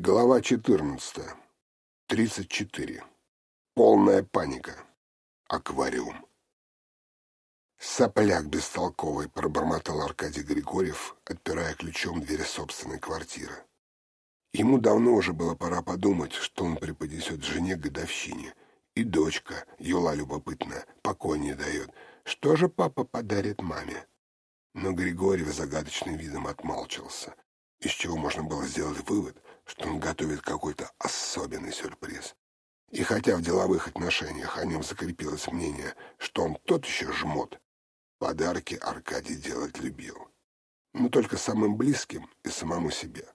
Глава 14. 34. Полная паника. Аквариум. «Сопляк бестолковый», — пробормотал Аркадий Григорьев, отпирая ключом дверь собственной квартиры. Ему давно уже было пора подумать, что он преподнесет жене годовщине. И дочка, Юла любопытная, покой не дает. Что же папа подарит маме? Но Григорьев загадочным видом отмалчивался, из чего можно было сделать вывод — что он готовит какой-то особенный сюрприз. И хотя в деловых отношениях о нем закрепилось мнение, что он тот еще жмот, подарки Аркадий делать любил. Но только самым близким и самому себе.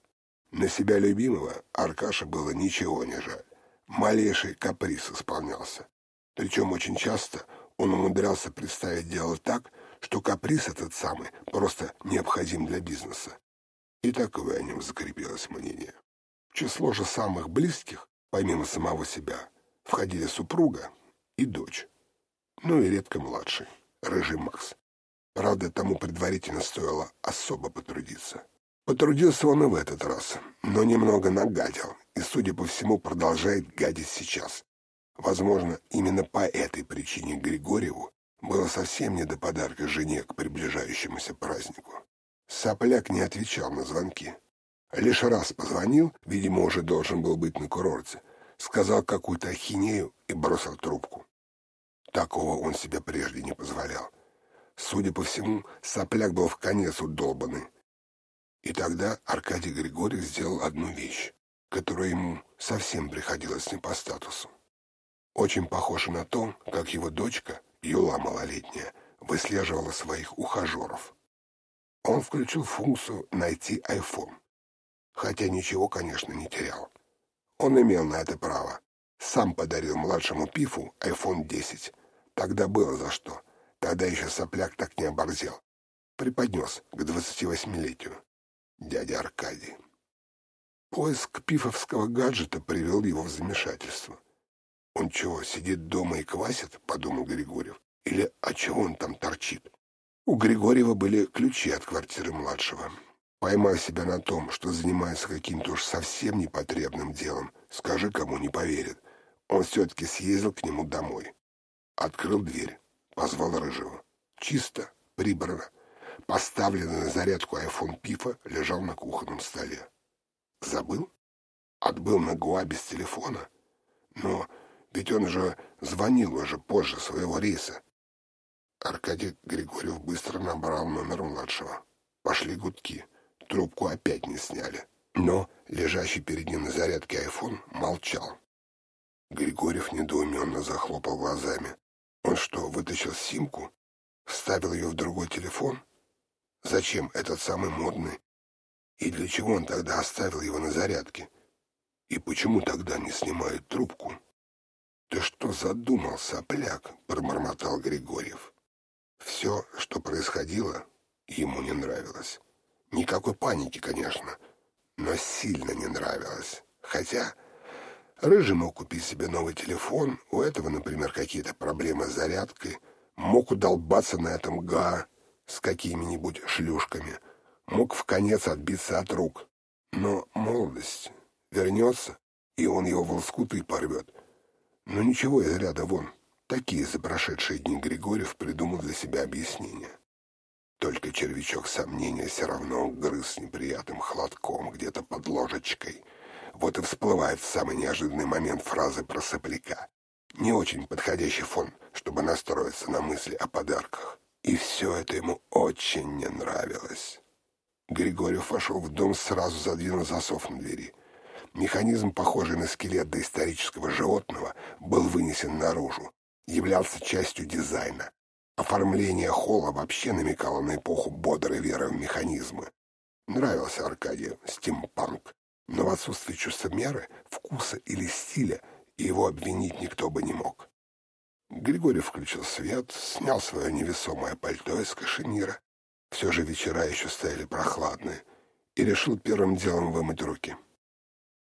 На себя любимого Аркаша было ничего не жаль. Малейший каприз исполнялся. Причем очень часто он умудрялся представить дело так, что каприз этот самый просто необходим для бизнеса. И такое о нем закрепилось мнение. Число же самых близких, помимо самого себя, входили супруга и дочь. Ну и редко младший, рыжий Макс. Правда, тому предварительно стоило особо потрудиться. Потрудился он и в этот раз, но немного нагадил, и, судя по всему, продолжает гадить сейчас. Возможно, именно по этой причине Григорьеву было совсем не до подарка жене к приближающемуся празднику. Сопляк не отвечал на звонки. Лишь раз позвонил, видимо, уже должен был быть на курорте, сказал какую-то ахинею и бросил трубку. Такого он себе прежде не позволял. Судя по всему, сопляк был в конец удолбанный. И тогда Аркадий Григорьев сделал одну вещь, которая ему совсем приходилась не по статусу. Очень похоже на то, как его дочка, Юла малолетняя, выслеживала своих ухажеров. Он включил функцию «Найти iPhone» хотя ничего, конечно, не терял. Он имел на это право. Сам подарил младшему Пифу iPhone 10. Тогда было за что. Тогда еще сопляк так не оборзел. Преподнес к 28-летию. Дядя Аркадий. Поиск пифовского гаджета привел его в замешательство. «Он чего, сидит дома и квасит?» — подумал Григорьев. «Или а чего он там торчит?» У Григорьева были ключи от квартиры младшего. Поймай себя на том, что занимается каким-то уж совсем непотребным делом, скажи, кому не поверит. Он все-таки съездил к нему домой. Открыл дверь, позвал Рыжего. Чисто, прибрано. Поставленный на зарядку айфон Пифа лежал на кухонном столе. Забыл? Отбыл на Гуа без телефона? Но ведь он же звонил уже позже своего рейса. Аркадий Григорьев быстро набрал номер младшего. Пошли гудки. Трубку опять не сняли. Но лежащий перед ним на зарядке айфон молчал. Григорьев недоуменно захлопал глазами. Он что, вытащил симку? Вставил ее в другой телефон? Зачем этот самый модный? И для чего он тогда оставил его на зарядке? И почему тогда не снимает трубку? «Ты что задумал, сопляк?» — промормотал Григорьев. Все, что происходило, ему не нравилось. Никакой паники, конечно, но сильно не нравилось. Хотя Рыжий мог купить себе новый телефон, у этого, например, какие-то проблемы с зарядкой, мог удолбаться на этом га с какими-нибудь шлюшками, мог в конец отбиться от рук. Но молодость вернется, и он его в лоскуты порвет. Но ничего из ряда вон. Такие за прошедшие дни Григорьев придумал для себя объяснения. Только червячок сомнения все равно грыз неприятным хладком где-то под ложечкой. Вот и всплывает в самый неожиданный момент фразы про сопляка. Не очень подходящий фон, чтобы настроиться на мысли о подарках. И все это ему очень не нравилось. Григорьев вошел в дом, сразу задвинув засов на двери. Механизм, похожий на скелет доисторического животного, был вынесен наружу, являлся частью дизайна, Оформление холла вообще намекало на эпоху бодрой веры в механизмы. Нравился Аркадию стимпанк, но в отсутствии чувства меры, вкуса или стиля его обвинить никто бы не мог. Григорий включил свет, снял свое невесомое пальто из кашемира, все же вечера еще стояли прохладные, и решил первым делом вымыть руки.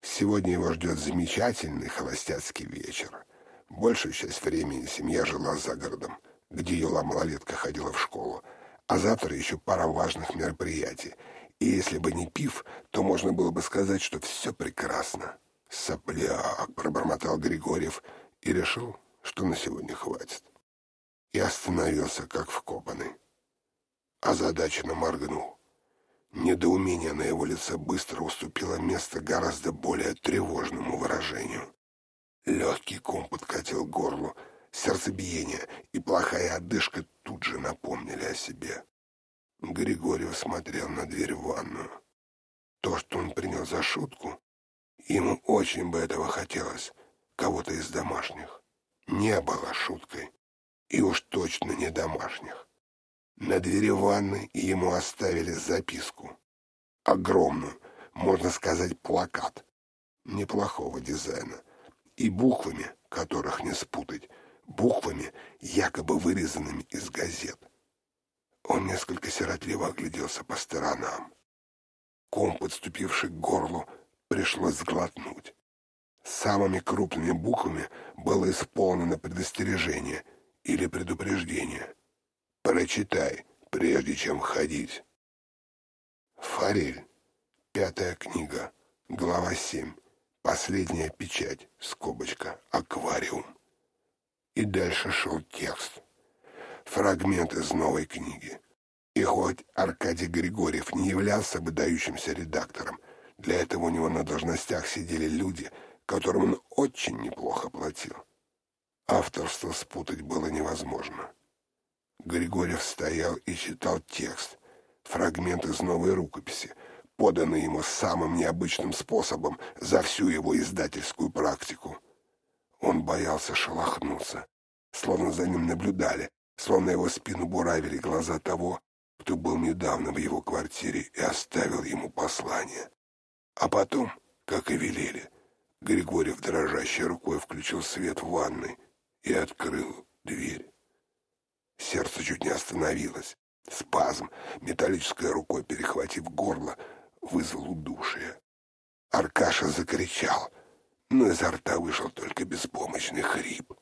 Сегодня его ждет замечательный холостяцкий вечер. Большую часть времени семья жила за городом где Юла малолетка ходила в школу, а завтра еще пара важных мероприятий, И если бы не пив, то можно было бы сказать, что все прекрасно. «Сопляк!» — пробормотал Григорьев и решил, что на сегодня хватит. И остановился, как вкопанный. Озадаченно моргнул. Недоумение на его лице быстро уступило место гораздо более тревожному выражению. Легкий ком подкатил к горлу, сердцебиение и плохая одышка тут же напомнили о себе. Григорьев смотрел на дверь в ванную. То, что он принял за шутку, ему очень бы этого хотелось, кого-то из домашних. Не было шуткой, и уж точно не домашних. На двери ванны ему оставили записку. Огромную, можно сказать, плакат. Неплохого дизайна. И буквами, которых не спутать, буквами, якобы вырезанными из газет. Он несколько сиротливо огляделся по сторонам. Ком, подступивший к горлу, пришлось сглотнуть. Самыми крупными буквами было исполнено предостережение или предупреждение. Прочитай, прежде чем входить. Форель. Пятая книга. Глава 7. Последняя печать. Скобочка. Аквариум. И дальше шел текст фрагмент из новой книги. И хоть Аркадий Григорьев не являлся выдающимся редактором, для этого у него на должностях сидели люди, которым он очень неплохо платил. Авторство спутать было невозможно. Григорьев стоял и читал текст, фрагмент из новой рукописи, поданный ему самым необычным способом за всю его издательскую практику. Он боялся шелохнуться, словно за ним наблюдали, словно его спину буравили глаза того, кто был недавно в его квартире и оставил ему послание. А потом, как и велели, Григорьев дрожащей рукой включил свет в ванной и открыл дверь. Сердце чуть не остановилось. Спазм, металлической рукой перехватив горло, вызвал удушие. Аркаша закричал, но изо рта вышел только беспомощный хрип.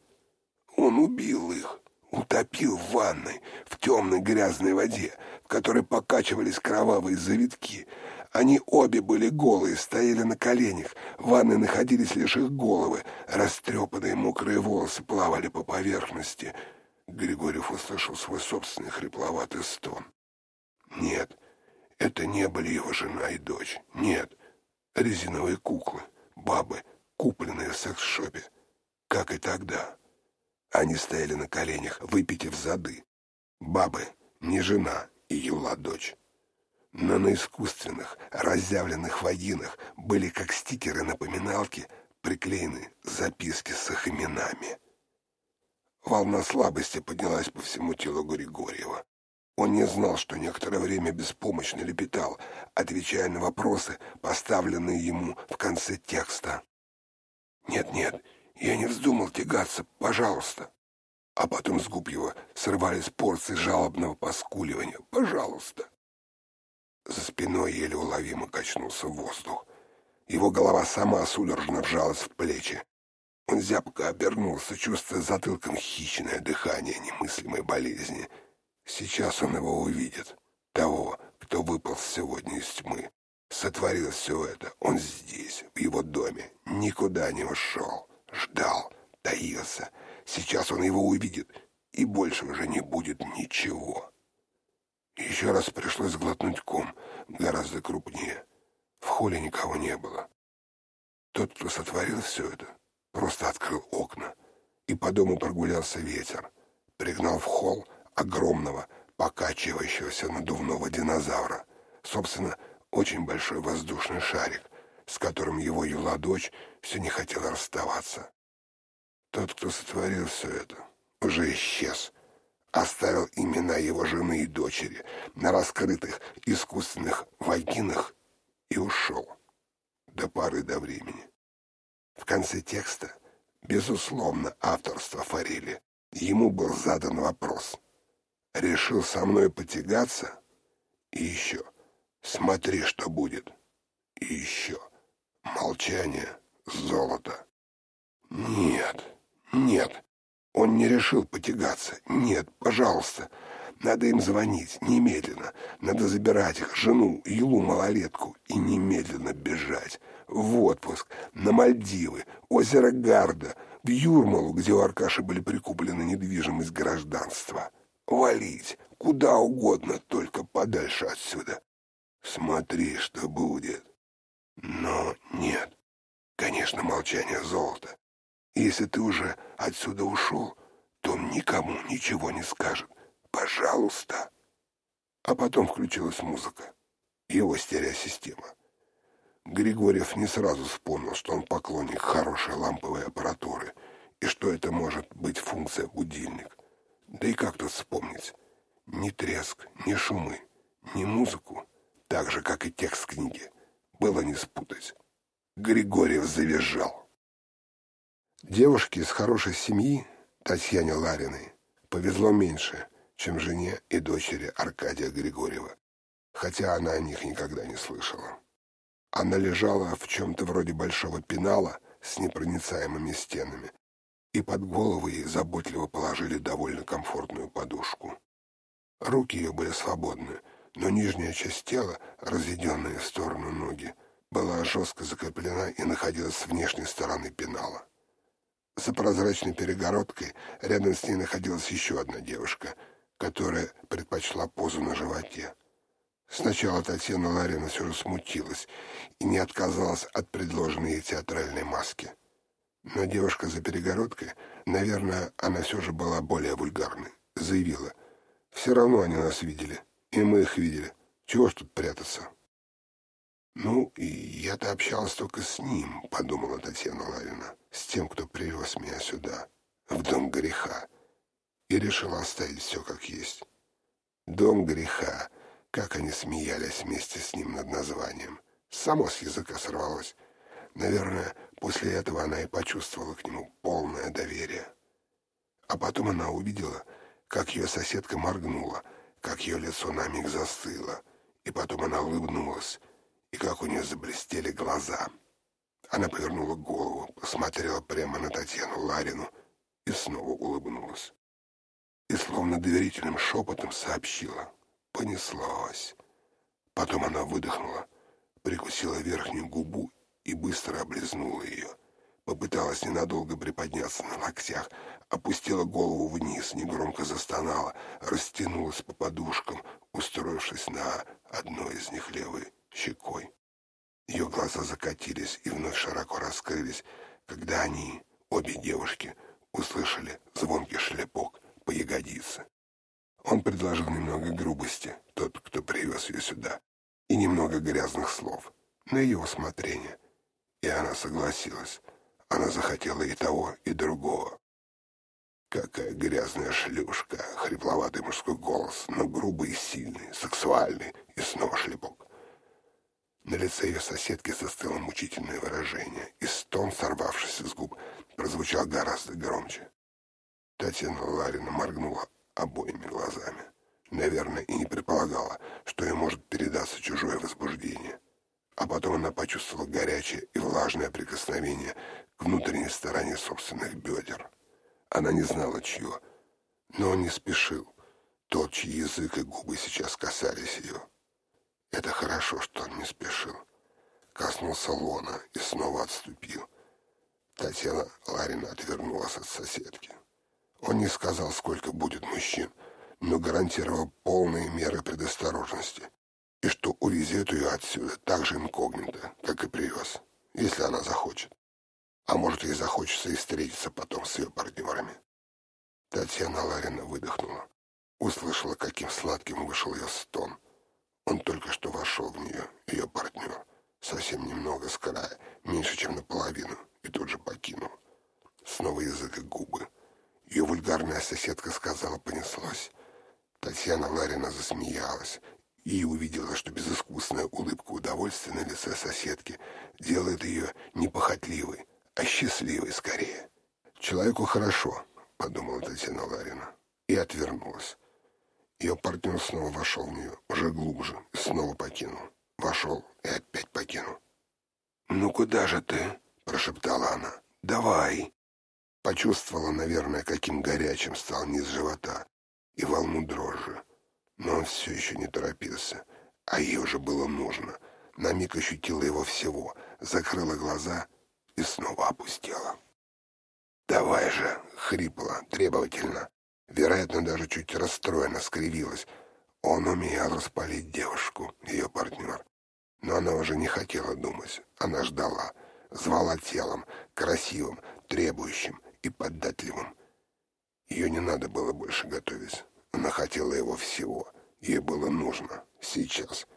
Он убил их утопил в ванной, в темной грязной воде, в которой покачивались кровавые завитки. Они обе были голые, стояли на коленях, в ванной находились лишь их головы, растрепанные мокрые волосы плавали по поверхности. Григорьев услышал свой собственный хрипловатый стон. Нет, это не были его жена и дочь. Нет, резиновые куклы, бабы, купленные в секс-шопе, как и тогда. Они стояли на коленях, выпитив зады. Бабы, не жена и Юла дочь. Но на искусственных, разъявленных вагинах были, как стикеры-напоминалки, приклеены записки с их именами. Волна слабости поднялась по всему телу Григорьева. Он не знал, что некоторое время беспомощно лепетал, отвечая на вопросы, поставленные ему в конце текста. «Нет-нет, я не вздумал тягаться, пожалуйста. А потом с губ его срывались порции жалобного поскуливания. Пожалуйста. За спиной еле уловимо качнулся воздух. Его голова сама судорожно вжалась в плечи. Он зябко обернулся, чувствуя затылком хищное дыхание немыслимой болезни. Сейчас он его увидит. Того, кто выпал сегодня из тьмы. Сотворил все это. Он здесь, в его доме. Никуда не ушел ждал, таился. Сейчас он его увидит, и больше уже не будет ничего. Еще раз пришлось глотнуть ком, гораздо крупнее. В холле никого не было. Тот, кто сотворил все это, просто открыл окна, и по дому прогулялся ветер, пригнал в холл огромного, покачивающегося надувного динозавра, собственно, очень большой воздушный шарик, с которым его юла дочь все не хотела расставаться. Тот, кто сотворил все это, уже исчез. Оставил имена его жены и дочери на раскрытых искусственных вагинах и ушел. До пары до времени. В конце текста, безусловно, авторство Форели, ему был задан вопрос. Решил со мной потягаться? И еще, смотри, что будет. И еще, молчание, золото. Нет, нет, он не решил потягаться. Нет, пожалуйста. Надо им звонить, немедленно. Надо забирать их, жену, Илу малолетку, и немедленно бежать. В отпуск, на Мальдивы, озеро Гарда, в Юрмалу, где у Аркаши были прикуплены недвижимость гражданства. Валить, куда угодно, только подальше отсюда. Смотри, что будет. Но нет. Конечно, молчание золото. Если ты уже отсюда ушел, то он никому ничего не скажет. Пожалуйста. А потом включилась музыка. Его стереосистема. Григорьев не сразу вспомнил, что он поклонник хорошей ламповой аппаратуры и что это может быть функция будильник. Да и как тут вспомнить? Ни треск, ни шумы, ни музыку, так же, как и текст книги, было не спутать. Григорьев завизжал. Девушке из хорошей семьи, Татьяне Лариной, повезло меньше, чем жене и дочери Аркадия Григорьева, хотя она о них никогда не слышала. Она лежала в чем-то вроде большого пенала с непроницаемыми стенами, и под голову ей заботливо положили довольно комфортную подушку. Руки ее были свободны, но нижняя часть тела, разведенная в сторону ноги, была жестко закреплена и находилась с внешней стороны пенала. За прозрачной перегородкой рядом с ней находилась еще одна девушка, которая предпочла позу на животе. Сначала Татьяна Ларина все же смутилась и не отказалась от предложенной ей театральной маски. Но девушка за перегородкой, наверное, она все же была более вульгарной, заявила. «Все равно они нас видели, и мы их видели. Чего ж тут прятаться?» «Ну, и я-то общалась только с ним», — подумала Татьяна Ларина, «с тем, кто привез меня сюда, в дом греха, и решила оставить все как есть. Дом греха как они смеялись вместе с ним над названием. Само с языка сорвалось. Наверное, после этого она и почувствовала к нему полное доверие. А потом она увидела, как ее соседка моргнула, как ее лицо на миг застыло, и потом она улыбнулась, и как у нее заблестели глаза. Она повернула голову, посмотрела прямо на Татьяну Ларину и снова улыбнулась. И словно доверительным шепотом сообщила — Понеслось. Потом она выдохнула, прикусила верхнюю губу и быстро облизнула ее. Попыталась ненадолго приподняться на локтях, опустила голову вниз, негромко застонала, растянулась по подушкам, устроившись на одной из них левой щекой. Ее глаза закатились и вновь широко раскрылись, когда они, обе девушки, услышали звонкий шлепок по ягодице. Он предложил немного грубости, тот, кто привез ее сюда, и немного грязных слов, на ее усмотрение. И она согласилась. Она захотела и того, и другого. Какая грязная шлюшка, хрипловатый мужской голос, но грубый и сильный, сексуальный, и снова шлепок. На лице ее соседки застыло мучительное выражение, и стон, сорвавшийся с губ, прозвучал гораздо громче. Татьяна Ларина моргнула обоими глазами. Наверное, и не предполагала, что ей может передаться чужое возбуждение. А потом она почувствовала горячее и влажное прикосновение внутренней стороне собственных бедер. Она не знала, чье, но он не спешил. Тот, чьи язык и губы сейчас касались ее. Это хорошо, что он не спешил. Коснулся лона и снова отступил. Татьяна Ларина отвернулась от соседки. Он не сказал, сколько будет мужчин, но гарантировал полные меры предосторожности и что увезет ее отсюда так же инкогнито, как и привез, если она захочет. А может, ей захочется и встретиться потом с ее партнерами. Татьяна Ларина выдохнула. Услышала, каким сладким вышел ее стон. Он только что вошел в нее, ее партнер, совсем немного с края, меньше, чем наполовину, и тут же покинул. Снова язык и губы. Ее вульгарная соседка сказала «понеслось». Татьяна Ларина засмеялась и увидела, что безыскусная улыбка удовольствия на лице соседки делает ее не похотливой, а счастливой скорее. «Человеку хорошо», — подумала Татьяна Ларина, и отвернулась. Ее партнер снова вошел в нее, уже глубже, и снова покинул. Вошел и опять покинул. «Ну куда же ты?» — прошептала она. «Давай!» Почувствовала, наверное, каким горячим стал низ живота. и волну дрожи. Но он все еще не торопился, а ей уже было нужно. На миг ощутила его всего, закрыла глаза и снова опустила. «Давай же!» — хрипло, требовательно. Вероятно, даже чуть расстроенно скривилась. Он умел распалить девушку, ее партнер. Но она уже не хотела думать. Она ждала. Звала телом, красивым, требующим и податливым. Ее не надо было больше готовить. Она хотела его всего. Ей было нужно. Сейчас.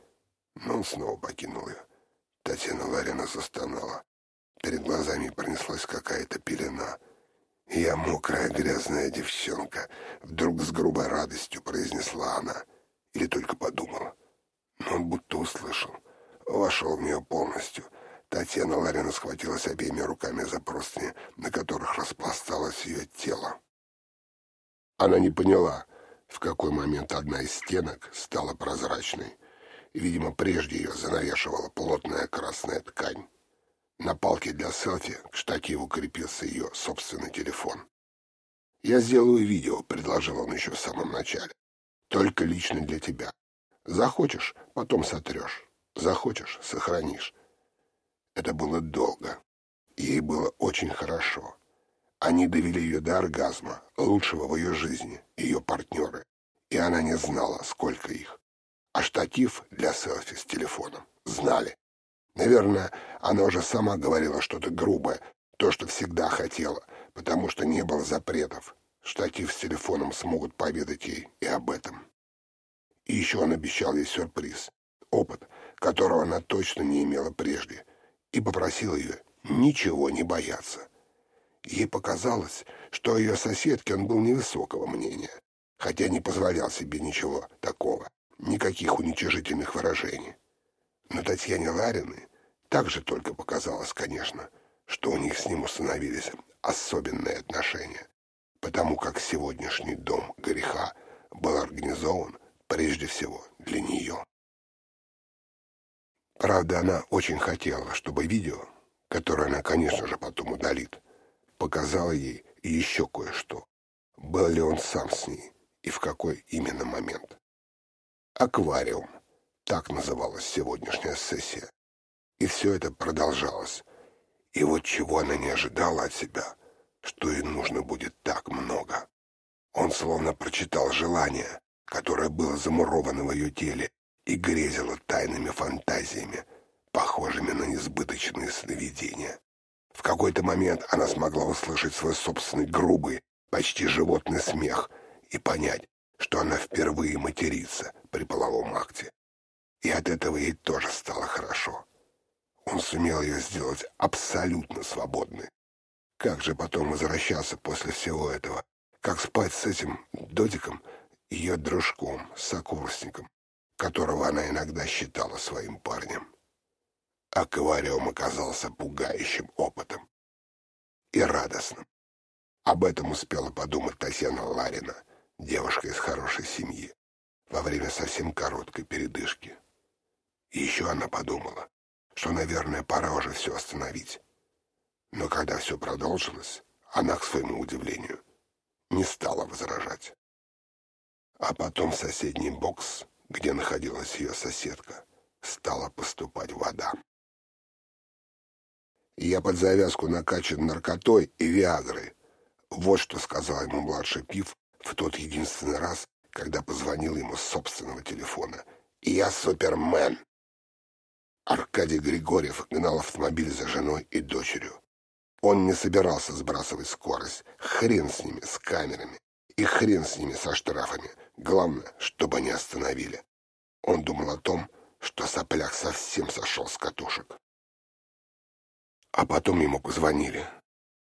Но он снова покинул ее. Татьяна Ларина застонала. Перед глазами пронеслась какая-то пелена. «Я мокрая грязная девчонка», — вдруг с грубой радостью произнесла она. Или только подумала. Но он будто услышал. Вошел в нее полностью. Татьяна Ларина схватилась обеими руками за простыни, на которых распласталось ее тело. Она не поняла, в какой момент одна из стенок стала прозрачной. Видимо, прежде ее занавешивала плотная красная ткань. На палке для селфи к штативу крепился ее собственный телефон. «Я сделаю видео», — предложил он еще в самом начале. «Только лично для тебя. Захочешь — потом сотрешь. Захочешь — сохранишь». Это было долго. Ей было очень хорошо. Они довели ее до оргазма, лучшего в ее жизни, ее партнеры. И она не знала, сколько их. А штатив для селфи с телефоном знали. Наверное, она уже сама говорила что-то грубое, то, что всегда хотела, потому что не было запретов. Штатив с телефоном смогут поведать ей и об этом. И еще он обещал ей сюрприз, опыт, которого она точно не имела прежде, и попросил ее ничего не бояться. Ей показалось, что о ее соседке он был невысокого мнения, хотя не позволял себе ничего такого, никаких уничижительных выражений. Но Татьяне Лариной также только показалось, конечно, что у них с ним установились особенные отношения, потому как сегодняшний дом греха был организован прежде всего для нее. Правда, она очень хотела, чтобы видео, которое она, конечно же, потом удалит, показало ей еще кое-что. Был ли он сам с ней и в какой именно момент. «Аквариум» — так называлась сегодняшняя сессия. И все это продолжалось. И вот чего она не ожидала от себя, что ей нужно будет так много. Он словно прочитал желание, которое было замуровано в ее теле и грезило тайными фантазиями, похожими на несбыточные сновидения. В какой-то момент она смогла услышать свой собственный грубый, почти животный смех и понять, что она впервые матерится при половом акте. И от этого ей тоже стало хорошо. Он сумел ее сделать абсолютно свободной. Как же потом возвращаться после всего этого? Как спать с этим додиком, ее дружком, сокурсником, которого она иногда считала своим парнем? Аквариум оказался пугающим опытом и радостным. Об этом успела подумать Татьяна Ларина, девушка из хорошей семьи, во время совсем короткой передышки. И еще она подумала, что, наверное, пора уже все остановить. Но когда все продолжилось, она, к своему удивлению, не стала возражать. А потом в соседний бокс, где находилась ее соседка, стала поступать вода. Я под завязку накачан наркотой и виагрой. Вот что сказал ему младший Пив в тот единственный раз, когда позвонил ему с собственного телефона. «Я супермен!» Аркадий Григорьев гнал автомобиль за женой и дочерью. Он не собирался сбрасывать скорость. Хрен с ними, с камерами. И хрен с ними, со штрафами. Главное, чтобы они остановили. Он думал о том, что сопляк совсем сошел с катушек. А потом ему позвонили.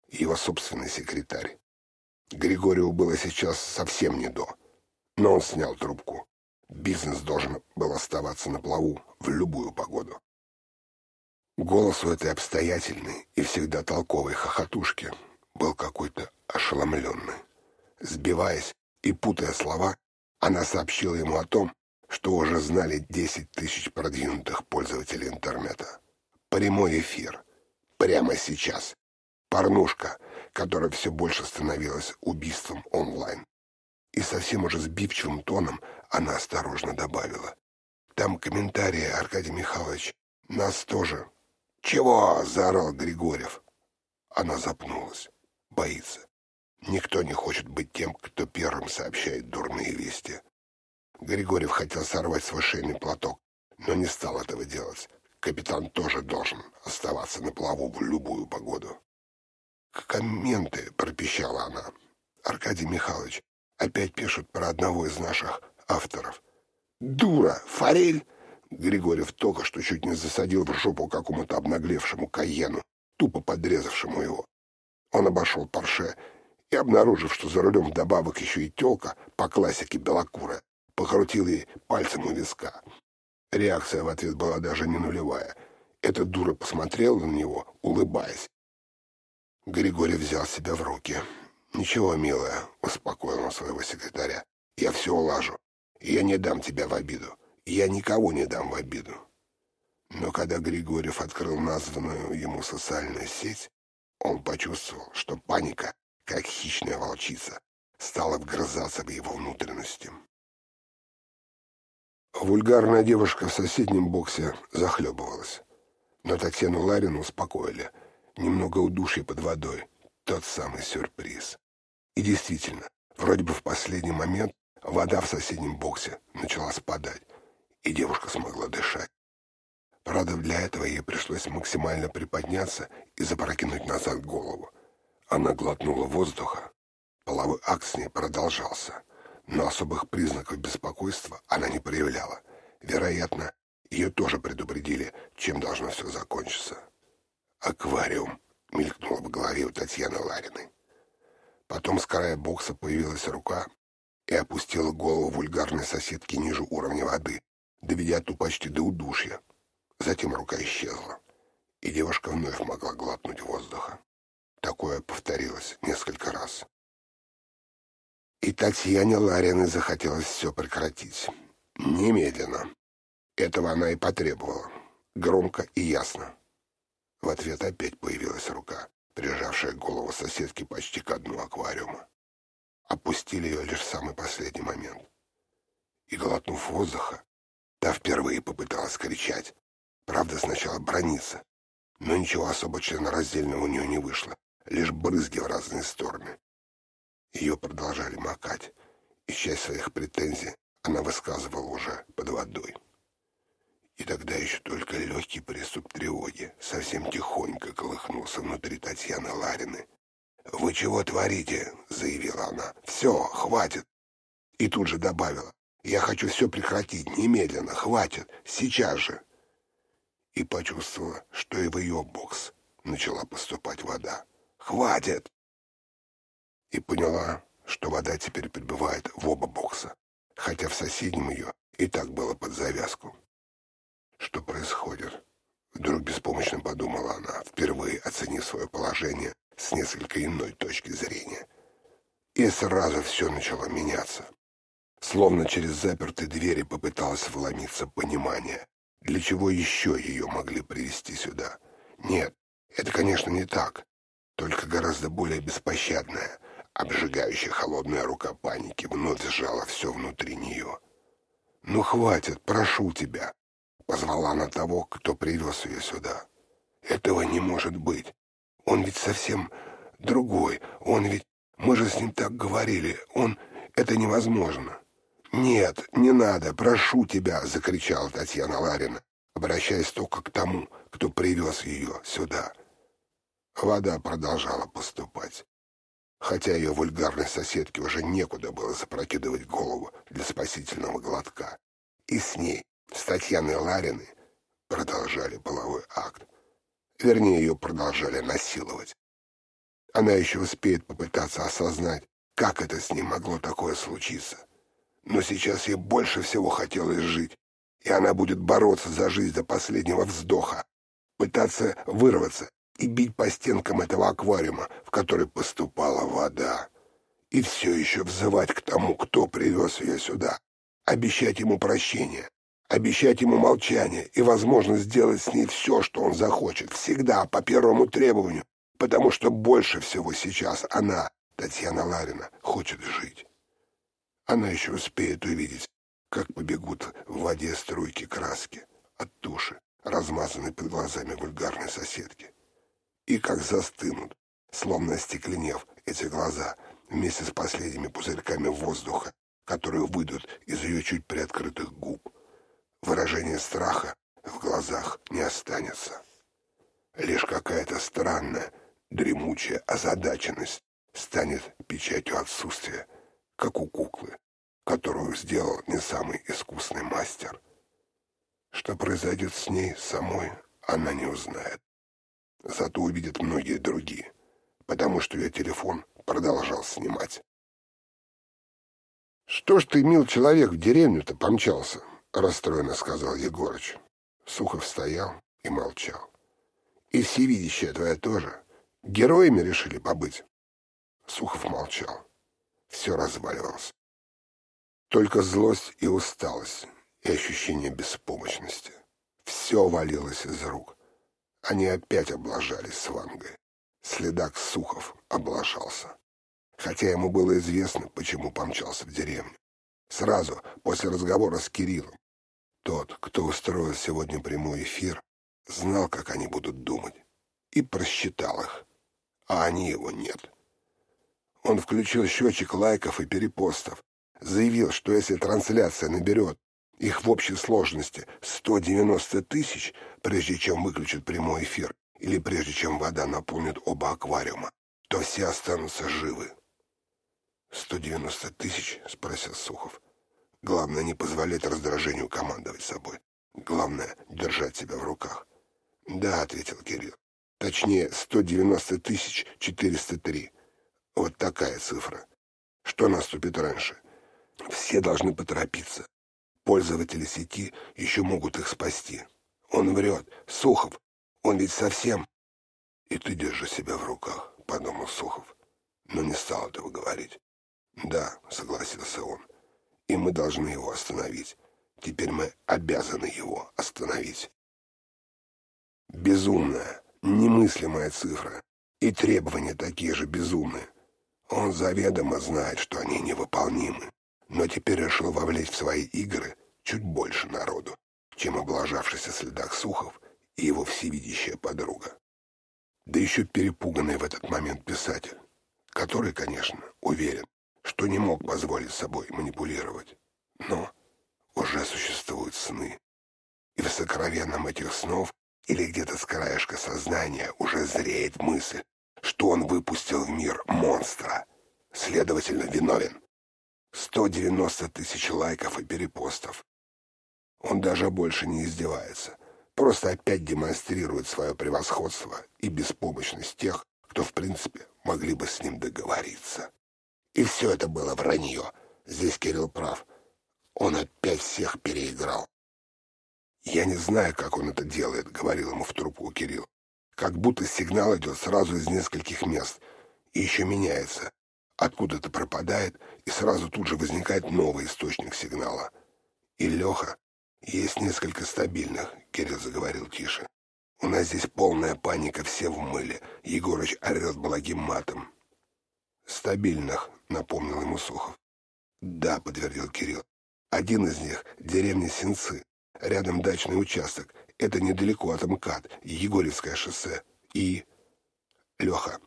Его собственный секретарь. Григорию было сейчас совсем не до. Но он снял трубку. Бизнес должен был оставаться на плаву в любую погоду. Голос у этой обстоятельной и всегда толковой хохотушки был какой-то ошеломленный. Сбиваясь и путая слова, она сообщила ему о том, что уже знали 10 тысяч продвинутых пользователей интернета. Прямой эфир. Прямо сейчас. Порнушка, которая все больше становилась убийством онлайн. И совсем уже сбивчивым тоном она осторожно добавила. «Там комментарии, Аркадий Михайлович. Нас тоже». «Чего?» — заорал Григорьев. Она запнулась. Боится. Никто не хочет быть тем, кто первым сообщает дурные вести. Григорьев хотел сорвать свой шейный платок, но не стал этого делать. Капитан тоже должен оставаться на плаву в любую погоду. «Комменты», — пропищала она. «Аркадий Михайлович, опять пишут про одного из наших авторов». «Дура! Форель!» Григорьев только что чуть не засадил в жопу какому-то обнаглевшему каену, тупо подрезавшему его. Он обошел Порше и, обнаружив, что за рулем вдобавок еще и телка, по классике белокура, покрутил ей пальцем у виска. Реакция в ответ была даже не нулевая. Эта дура посмотрела на него, улыбаясь. Григорий взял себя в руки. «Ничего, милая», — успокоил он своего секретаря. «Я все улажу. Я не дам тебя в обиду. Я никого не дам в обиду». Но когда Григорьев открыл названную ему социальную сеть, он почувствовал, что паника, как хищная волчица, стала вгрызаться в его внутренности. Вульгарная девушка в соседнем боксе захлебывалась. Но Татьяну Ларину успокоили. Немного удушья под водой. Тот самый сюрприз. И действительно, вроде бы в последний момент вода в соседнем боксе начала спадать, и девушка смогла дышать. Правда, для этого ей пришлось максимально приподняться и запрокинуть назад голову. Она глотнула воздуха. Половой акт с ней продолжался, но особых признаков беспокойства она не проявляла. Вероятно, ее тоже предупредили, чем должно все закончиться. «Аквариум», — мелькнуло в голове у Татьяны Лариной. Потом с края бокса появилась рука и опустила голову вульгарной соседки ниже уровня воды, доведя ту почти до удушья. Затем рука исчезла, и девушка вновь могла глотнуть воздуха. Такое повторилось несколько раз. И Татьяне Лариной захотелось все прекратить. Немедленно. Этого она и потребовала. Громко и ясно. В ответ опять появилась рука, прижавшая голову соседки почти к дну аквариума. Опустили ее лишь в самый последний момент. И, глотнув воздуха, та впервые попыталась кричать, Правда, сначала брониться. Но ничего особо членораздельного у нее не вышло. Лишь брызги в разные стороны. Ее продолжали макать. И часть своих претензий она высказывала уже под водой. И тогда еще только легкий приступ тревоги совсем тихонько колыхнулся внутри Татьяны Ларины. «Вы чего творите?» — заявила она. «Все, хватит!» И тут же добавила. «Я хочу все прекратить, немедленно, хватит, сейчас же!» и почувствовала, что и в ее бокс начала поступать вода. «Хватит!» И поняла, что вода теперь прибывает в оба бокса, хотя в соседнем ее и так было под завязку. Что происходит? Вдруг беспомощно подумала она, впервые оценив свое положение с несколько иной точки зрения. И сразу все начало меняться. Словно через запертые двери попыталось вломиться понимание. Для чего еще ее могли привести сюда? Нет, это, конечно, не так. Только гораздо более беспощадная, обжигающая холодная рука паники вновь сжала все внутри нее. «Ну, хватит, прошу тебя!» — позвала она того, кто привез ее сюда. «Этого не может быть. Он ведь совсем другой. Он ведь... Мы же с ним так говорили. Он... Это невозможно. «Нет, не надо, прошу тебя!» — закричала Татьяна Ларина, обращаясь только к тому, кто привез ее сюда. Вода продолжала поступать. Хотя ее вульгарной соседке уже некуда было запрокидывать голову для спасительного глотка. И с ней, с Татьяной Лариной, продолжали половой акт. Вернее, ее продолжали насиловать. Она еще успеет попытаться осознать, как это с ним могло такое случиться. Но сейчас ей больше всего хотелось жить, и она будет бороться за жизнь до последнего вздоха, пытаться вырваться и бить по стенкам этого аквариума, в который поступала вода. И все еще взывать к тому, кто привез ее сюда, обещать ему прощение, обещать ему молчание и возможность сделать с ней все, что он захочет, всегда, по первому требованию, потому что больше всего сейчас она, Татьяна Ларина, хочет жить. Она еще успеет увидеть, как побегут в воде струйки краски от туши, размазанной под глазами вульгарной соседки. И как застынут, словно остекленев эти глаза, вместе с последними пузырьками воздуха, которые выйдут из ее чуть приоткрытых губ. Выражение страха в глазах не останется. Лишь какая-то странная, дремучая озадаченность станет печатью отсутствия, как у куклы, которую сделал не самый искусный мастер. Что произойдет с ней самой, она не узнает. Зато увидят многие другие, потому что ее телефон продолжал снимать. «Что ж ты, мил человек, в деревню-то помчался?» — расстроенно сказал Егорыч. Сухов стоял и молчал. «И всевидящая твоя тоже. Героями решили побыть?» Сухов молчал. Все разваливалось. Только злость и усталость, и ощущение беспомощности. Все валилось из рук. Они опять облажались с Вангой. Следак Сухов облажался. Хотя ему было известно, почему помчался в деревню. Сразу после разговора с Кириллом. Тот, кто устроил сегодня прямой эфир, знал, как они будут думать. И просчитал их. А они его нет. Он включил счетчик лайков и перепостов. Заявил, что если трансляция наберет их в общей сложности 190 тысяч, прежде чем выключат прямой эфир, или прежде чем вода наполнит оба аквариума, то все останутся живы. «Сто девяносто тысяч?» — спросил Сухов. «Главное, не позволять раздражению командовать собой. Главное — держать себя в руках». «Да», — ответил Кирилл. «Точнее, сто девяносто тысяч четыреста три. Вот такая цифра. Что наступит раньше? Все должны поторопиться. Пользователи сети еще могут их спасти. Он врет. Сухов. Он ведь совсем... И ты держи себя в руках, подумал Сухов. Но не стал этого говорить. Да, согласился он. И мы должны его остановить. Теперь мы обязаны его остановить. Безумная, немыслимая цифра. И требования такие же безумные. Он заведомо знает, что они невыполнимы но теперь решил вовлечь в свои игры чуть больше народу, чем облажавшийся следах Сухов и его всевидящая подруга. Да еще перепуганный в этот момент писатель, который, конечно, уверен, что не мог позволить собой манипулировать. Но уже существуют сны. И в сокровенном этих снов или где-то с краешка сознания уже зреет мысль, что он выпустил в мир монстра, следовательно, виновен. 190 тысяч лайков и перепостов. Он даже больше не издевается. Просто опять демонстрирует свое превосходство и беспомощность тех, кто, в принципе, могли бы с ним договориться. И все это было вранье. Здесь Кирилл прав. Он опять всех переиграл. «Я не знаю, как он это делает», — говорил ему в трубку Кирилл. «Как будто сигнал идет сразу из нескольких мест и еще меняется откуда-то пропадает, и сразу тут же возникает новый источник сигнала. И Леха, есть несколько стабильных, Кирилл заговорил тише. У нас здесь полная паника, все в мыле. Егорыч орет благим матом. Стабильных, напомнил ему Сухов. Да, подтвердил Кирилл. Один из них — деревня Сенцы. Рядом дачный участок. Это недалеко от МКАД, Егорьевское шоссе. И... Леха,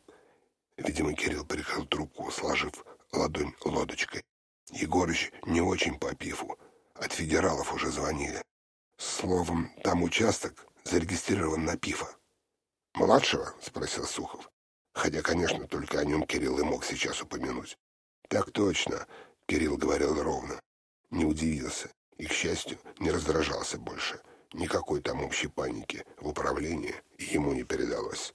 Видимо, Кирилл прикрыл трубку, сложив ладонь лодочкой. Егорыч не очень по пифу. От федералов уже звонили. Словом, там участок зарегистрирован на пифа. «Младшего?» — спросил Сухов. Хотя, конечно, только о нем Кирилл и мог сейчас упомянуть. «Так точно», — Кирилл говорил ровно. Не удивился и, к счастью, не раздражался больше. Никакой там общей паники в управлении ему не передалось.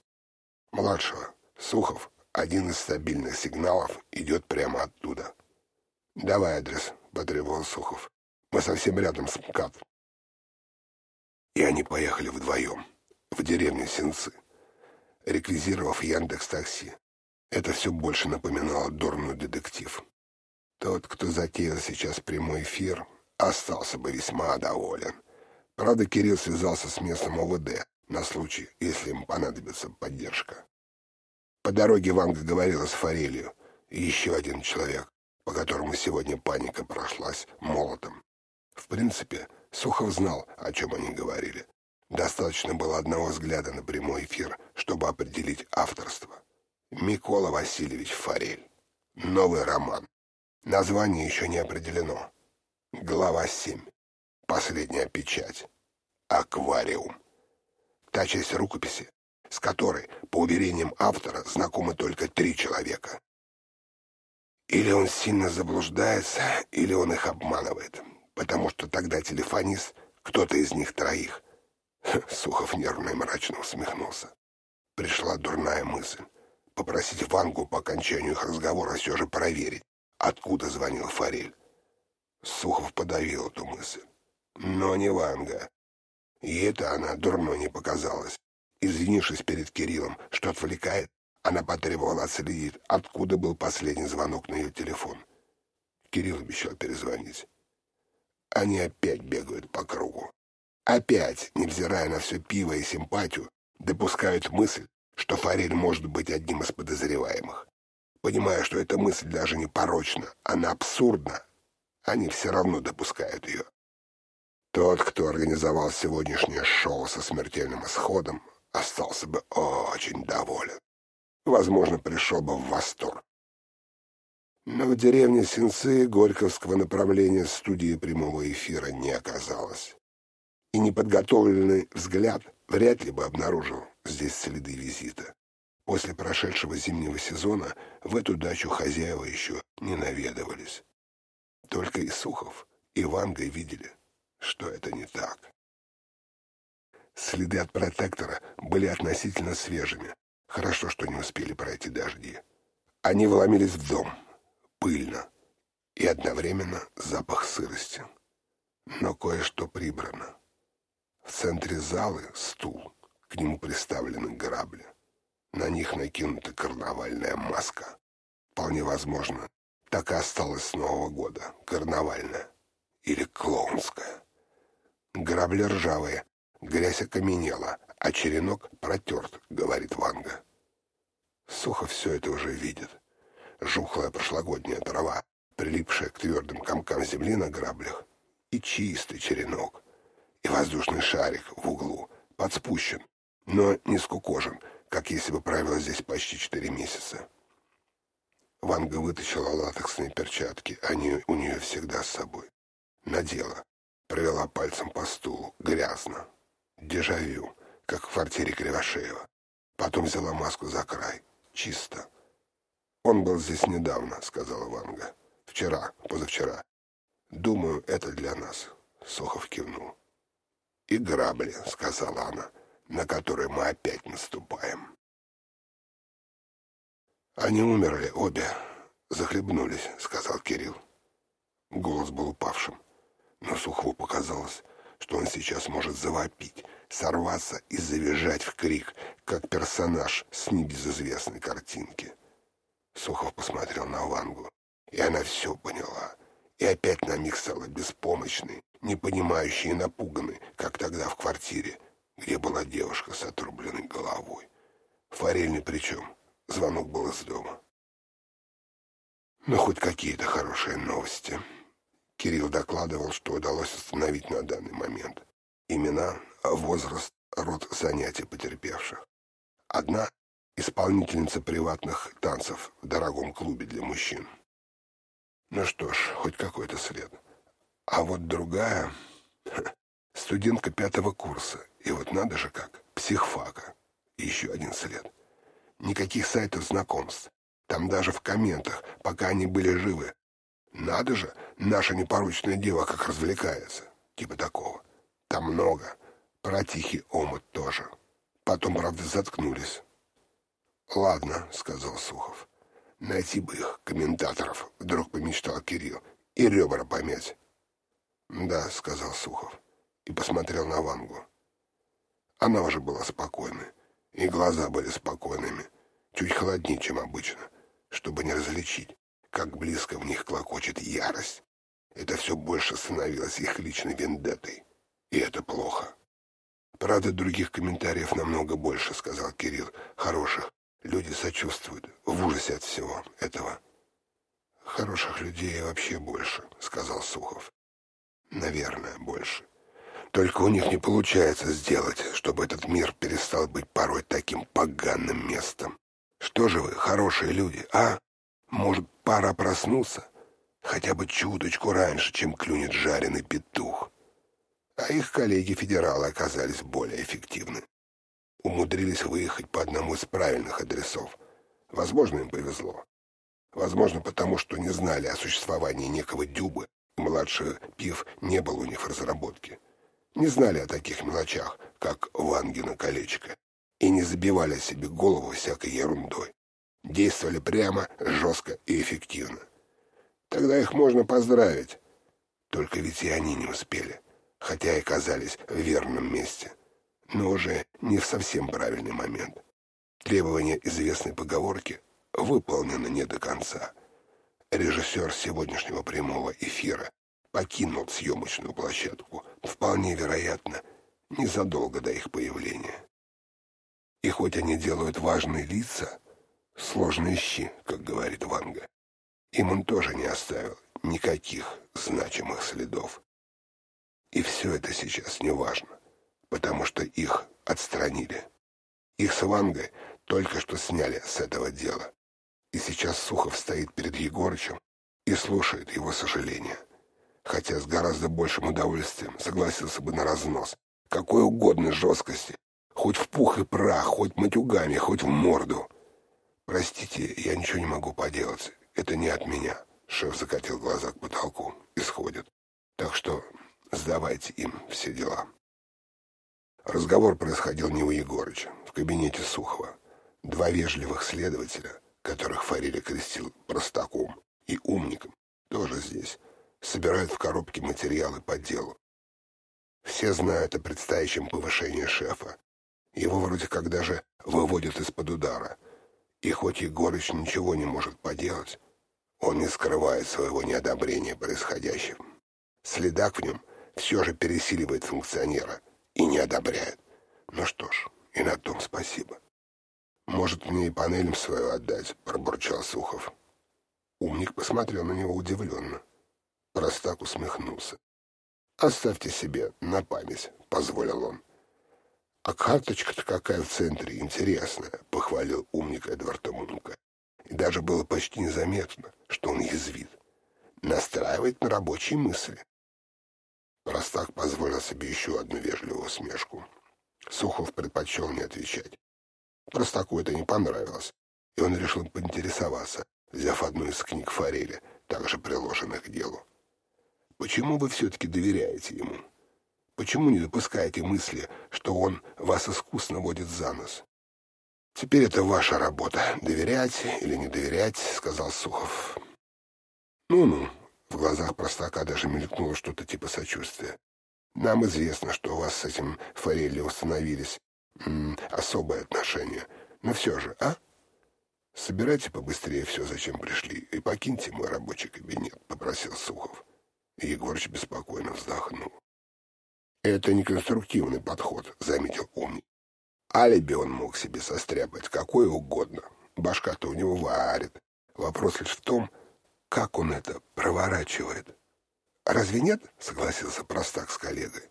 «Младшего. Сухов. Один из стабильных сигналов идет прямо оттуда. «Давай адрес», — потребовал Сухов. «Мы совсем рядом с МКАД». И они поехали вдвоем, в деревню Сенцы, реквизировав Яндекс Такси. Это все больше напоминало дурной детектив. Тот, кто затеял сейчас прямой эфир, остался бы весьма доволен. Правда, Кирилл связался с местным ОВД на случай, если им понадобится поддержка. По дороге Ванга говорила с Форелью. И еще один человек, по которому сегодня паника прошлась молотом. В принципе, Сухов знал, о чем они говорили. Достаточно было одного взгляда на прямой эфир, чтобы определить авторство. Микола Васильевич Форель. Новый роман. Название еще не определено. Глава 7. Последняя печать. Аквариум. Та часть рукописи, с которой, по уверениям автора, знакомы только три человека. Или он сильно заблуждается, или он их обманывает, потому что тогда телефонист — кто-то из них троих. Сухов нервно и мрачно усмехнулся. Пришла дурная мысль. Попросить Вангу по окончанию их разговора все же проверить, откуда звонил Форель. Сухов подавил эту мысль. Но не Ванга. И это она дурно не показалась. Извинившись перед Кириллом, что отвлекает, она потребовала отследить, откуда был последний звонок на ее телефон. Кирилл обещал перезвонить. Они опять бегают по кругу. Опять, невзирая на все пиво и симпатию, допускают мысль, что Форель может быть одним из подозреваемых. Понимая, что эта мысль даже не порочна, она абсурдна, они все равно допускают ее. Тот, кто организовал сегодняшнее шоу со смертельным исходом, остался бы очень доволен. Возможно, пришел бы в восторг. Но в деревне Сенцы Горьковского направления студии прямого эфира не оказалось. И неподготовленный взгляд вряд ли бы обнаружил здесь следы визита. После прошедшего зимнего сезона в эту дачу хозяева еще не наведывались. Только и Сухов, и Ванга видели, что это не так. Следы от протектора были относительно свежими. Хорошо, что не успели пройти дожди. Они вломились в дом. Пыльно. И одновременно запах сырости. Но кое-что прибрано. В центре залы стул. К нему приставлены грабли. На них накинута карнавальная маска. Вполне возможно, так и осталась с Нового года. Карнавальная. Или клоунская. Грабли ржавые, Грязь окаменела, а черенок протерт, говорит Ванга. Сухо все это уже видит. Жухлая прошлогодняя трава, прилипшая к твердым комкам земли на граблях, и чистый черенок, и воздушный шарик в углу, подспущен, но не скукожен, как если бы правила здесь почти четыре месяца. Ванга вытащила латексные перчатки, они у нее всегда с собой. Надела, провела пальцем по стулу, грязно, Дежавю, как в квартире Кривошеева. Потом взяла маску за край. Чисто. «Он был здесь недавно», — сказала Ванга. «Вчера, позавчера. Думаю, это для нас», — Сохов кивнул. «И грабли», — сказала она, — «на которые мы опять наступаем». «Они умерли обе, захлебнулись», — сказал Кирилл. Голос был упавшим, но Сухову показалось, что он сейчас может завопить, сорваться и завизжать в крик, как персонаж с небезызвестной картинки. Сухов посмотрел на Вангу, и она все поняла. И опять на миг стала беспомощной, не понимающей и напуганной, как тогда в квартире, где была девушка с отрубленной головой. Форель ни при чем. Звонок был из дома. Но хоть какие-то хорошие новости. Кирилл докладывал, что удалось установить на данный момент. Имена, возраст, род занятий потерпевших. Одна — исполнительница приватных танцев в дорогом клубе для мужчин. Ну что ж, хоть какой-то след. А вот другая — студентка пятого курса. И вот надо же как, психфака. И еще один след. Никаких сайтов знакомств. Там даже в комментах, пока они были живы, надо же, наша непорочная дева как развлекается. Типа такого. Там много. Про тихий омут тоже. Потом, правда, заткнулись. «Ладно», — сказал Сухов. «Найти бы их, комментаторов», — вдруг помечтал Кирилл. «И ребра помять». «Да», — сказал Сухов. И посмотрел на Вангу. Она уже была спокойной. И глаза были спокойными. Чуть холоднее, чем обычно, чтобы не различить как близко в них клокочет ярость. Это все больше становилось их личной вендеттой. И это плохо. Правда, других комментариев намного больше, сказал Кирилл. Хороших. Люди сочувствуют, в ужасе от всего этого. Хороших людей вообще больше, сказал Сухов. Наверное, больше. Только у них не получается сделать, чтобы этот мир перестал быть порой таким поганым местом. Что же вы, хорошие люди, а? Может, пора проснуться? Хотя бы чуточку раньше, чем клюнет жареный петух. А их коллеги-федералы оказались более эффективны. Умудрились выехать по одному из правильных адресов. Возможно, им повезло. Возможно, потому что не знали о существовании некого Дюбы, младший Пив не был у них в разработке. Не знали о таких мелочах, как Вангина колечко, и не забивали себе голову всякой ерундой. Действовали прямо, жестко и эффективно. Тогда их можно поздравить. Только ведь и они не успели, хотя и оказались в верном месте, но уже не в совсем правильный момент. Требования известной поговорки выполнены не до конца. Режиссер сегодняшнего прямого эфира покинул съемочную площадку, вполне вероятно, незадолго до их появления. И хоть они делают важные лица, сложные щи, как говорит Ванга, им он тоже не оставил никаких значимых следов. И все это сейчас не важно, потому что их отстранили. Их с Вангой только что сняли с этого дела. И сейчас Сухов стоит перед Егорычем и слушает его сожаления хотя с гораздо большим удовольствием согласился бы на разнос. Какой угодно жесткости, хоть в пух и прах, хоть матюгами, хоть в морду. Простите, я ничего не могу поделать, это не от меня. Шеф закатил глаза к потолку и сходит. Так что сдавайте им все дела. Разговор происходил не у Егорыча, в кабинете Сухова. Два вежливых следователя, которых Фариль крестил простаком и умником, тоже здесь собирают в коробке материалы по делу. Все знают о предстоящем повышении шефа. Его вроде как даже выводят из-под удара. И хоть Егорыч ничего не может поделать, он не скрывает своего неодобрения происходящим. Следак в нем все же пересиливает функционера и не одобряет. Ну что ж, и на том спасибо. «Может, мне и панелем свою отдать?» — пробурчал Сухов. Умник посмотрел на него удивленно. Простак усмехнулся. «Оставьте себе на память», — позволил он. «А карточка-то какая в центре, интересная», — похвалил умник Эдвард Мунка. И даже было почти незаметно, что он язвит. Настраивает на рабочие мысли. Простак позволил себе еще одну вежливую усмешку. Сухов предпочел не отвечать. Простаку это не понравилось, и он решил поинтересоваться, взяв одну из книг Форели, также приложенных к делу. Почему вы все-таки доверяете ему? Почему не допускаете мысли, что он вас искусно водит за нос? Теперь это ваша работа, доверять или не доверять, сказал Сухов. Ну-ну, в глазах простака даже мелькнуло что-то типа сочувствия. Нам известно, что у вас с этим Форелли установились м, особые отношения. Но все же, а? Собирайте побыстрее все, зачем пришли, и покиньте мой рабочий кабинет, попросил Сухов. Егорыч беспокойно вздохнул. «Это не конструктивный подход», — заметил умник. Алиби он мог себе состряпать какое угодно. Башка-то у него варит. Вопрос лишь в том, как он это проворачивает. «Разве нет?» — согласился простак с коллегой.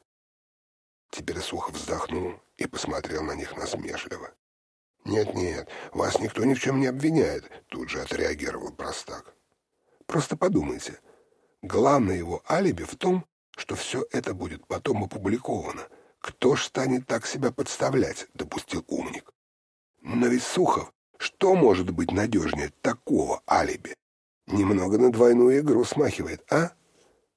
Теперь Сухов вздохнул и посмотрел на них насмешливо. «Нет-нет, вас никто ни в чем не обвиняет», — тут же отреагировал простак. «Просто подумайте, Главное его алиби в том, что все это будет потом опубликовано. Кто ж станет так себя подставлять, допустил умник. Но ведь Сухов, что может быть надежнее такого алиби? Немного на двойную игру смахивает, а?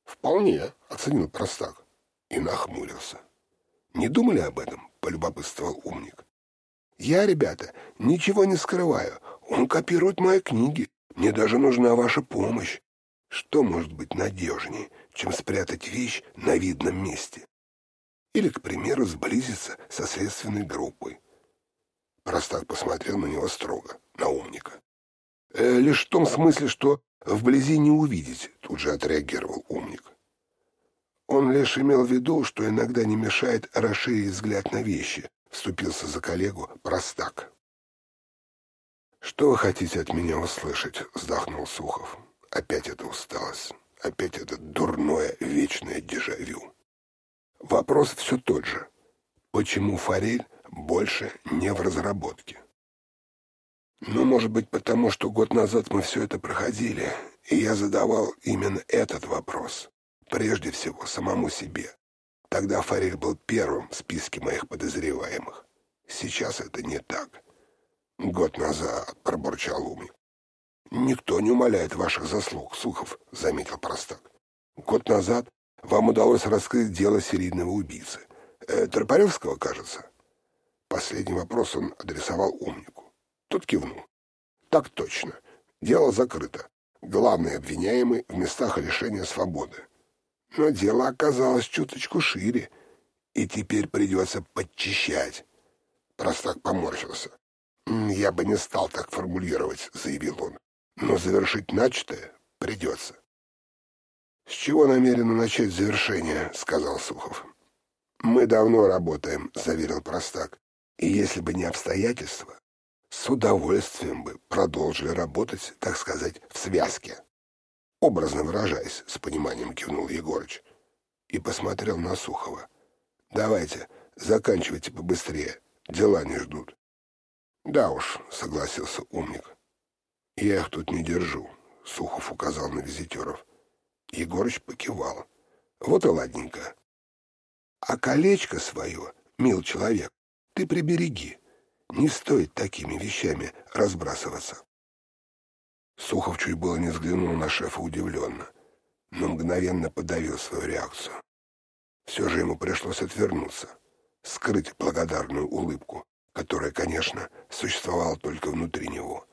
Вполне, оценил простак и нахмурился. Не думали об этом? полюбопытствовал умник. Я, ребята, ничего не скрываю. Он копирует мои книги. Мне даже нужна ваша помощь. Что может быть надежнее, чем спрятать вещь на видном месте? Или, к примеру, сблизиться со следственной группой? Простак посмотрел на него строго, на умника. «Э, «Лишь в том смысле, что вблизи не увидеть», — тут же отреагировал умник. Он лишь имел в виду, что иногда не мешает расширить взгляд на вещи, вступился за коллегу простак. «Что вы хотите от меня услышать?» — вздохнул Сухов. Опять эта усталость. Опять это дурное вечное дежавю. Вопрос все тот же. Почему форель больше не в разработке? Ну, может быть, потому что год назад мы все это проходили, и я задавал именно этот вопрос. Прежде всего, самому себе. Тогда Форель был первым в списке моих подозреваемых. Сейчас это не так. Год назад, — пробурчал умник. «Никто не умаляет ваших заслуг, Сухов», — заметил простак. «Год назад вам удалось раскрыть дело серийного убийцы. Э, Тропаревского, кажется?» Последний вопрос он адресовал умнику. Тот кивнул. «Так точно. Дело закрыто. Главный обвиняемый в местах лишения свободы. Но дело оказалось чуточку шире, и теперь придется подчищать». Простак поморщился. «Я бы не стал так формулировать», — заявил он но завершить начатое придется. — С чего намерены начать завершение? — сказал Сухов. — Мы давно работаем, — заверил Простак. И если бы не обстоятельства, с удовольствием бы продолжили работать, так сказать, в связке. Образно выражаясь, с пониманием кивнул Егорыч и посмотрел на Сухова. «Давайте, заканчивайте побыстрее, дела не ждут». «Да уж», — согласился умник. «Я их тут не держу», — Сухов указал на визитеров. Егорыч покивал. «Вот и ладненько. А колечко свое, мил человек, ты прибереги. Не стоит такими вещами разбрасываться». Сухов чуть было не взглянул на шефа удивленно, но мгновенно подавил свою реакцию. Все же ему пришлось отвернуться, скрыть благодарную улыбку, которая, конечно, существовала только внутри него —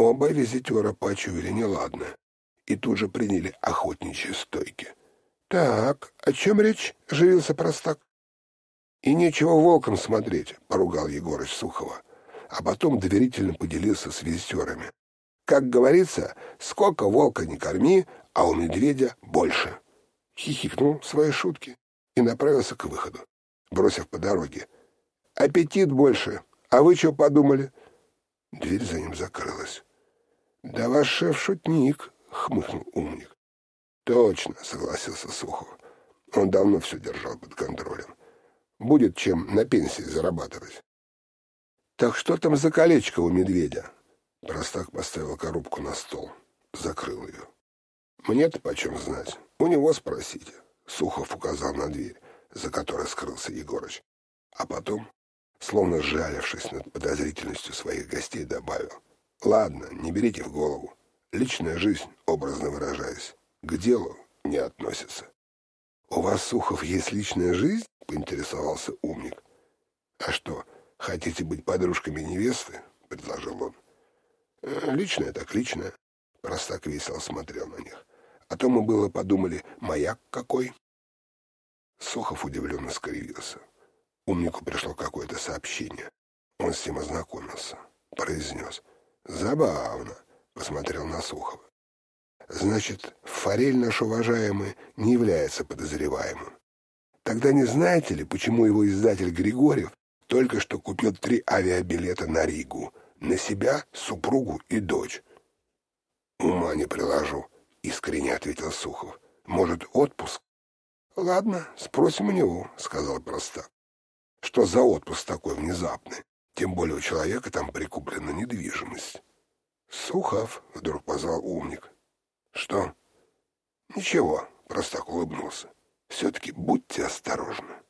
Оба визитера почуяли неладное и тут же приняли охотничьи стойки. «Так, о чем речь?» — живился простак. «И нечего волком смотреть», — поругал Егорыч Сухова, а потом доверительно поделился с визитерами. «Как говорится, сколько волка не корми, а у медведя больше». Хихикнул свои шутки и направился к выходу, бросив по дороге. «Аппетит больше. А вы что подумали?» Дверь за ним закрылась. «Да ваш шеф шутник», — хмыкнул умник. «Точно», — согласился Сухов. Он давно все держал под контролем. Будет чем на пенсии зарабатывать. «Так что там за колечко у медведя?» Простак поставил коробку на стол, закрыл ее. «Мне-то почем знать? У него спросите». Сухов указал на дверь, за которой скрылся Егорыч. А потом словно сжалившись над подозрительностью своих гостей, добавил. «Ладно, не берите в голову. Личная жизнь, образно выражаясь, к делу не относится». «У вас, Сухов, есть личная жизнь?» — поинтересовался умник. «А что, хотите быть подружками невесты?» — предложил он. «Э, «Личное так личное». Простак весело смотрел на них. А то мы было подумали, маяк какой. Сухов удивленно скривился. Умнику пришло какое-то сообщение. Он с ним ознакомился. Произнес. «Забавно», — посмотрел на Сухова. «Значит, Форель наш уважаемый не является подозреваемым. Тогда не знаете ли, почему его издатель Григорьев только что купил три авиабилета на Ригу, на себя, супругу и дочь?» «Ума не приложу», — искренне ответил Сухов. «Может, отпуск?» «Ладно, спросим у него», — сказал простак. Что за отпуск такой внезапный? Тем более у человека там прикуплена недвижимость. Сухов, вдруг позвал умник. Что? Ничего, простак улыбнулся. Все-таки будьте осторожны.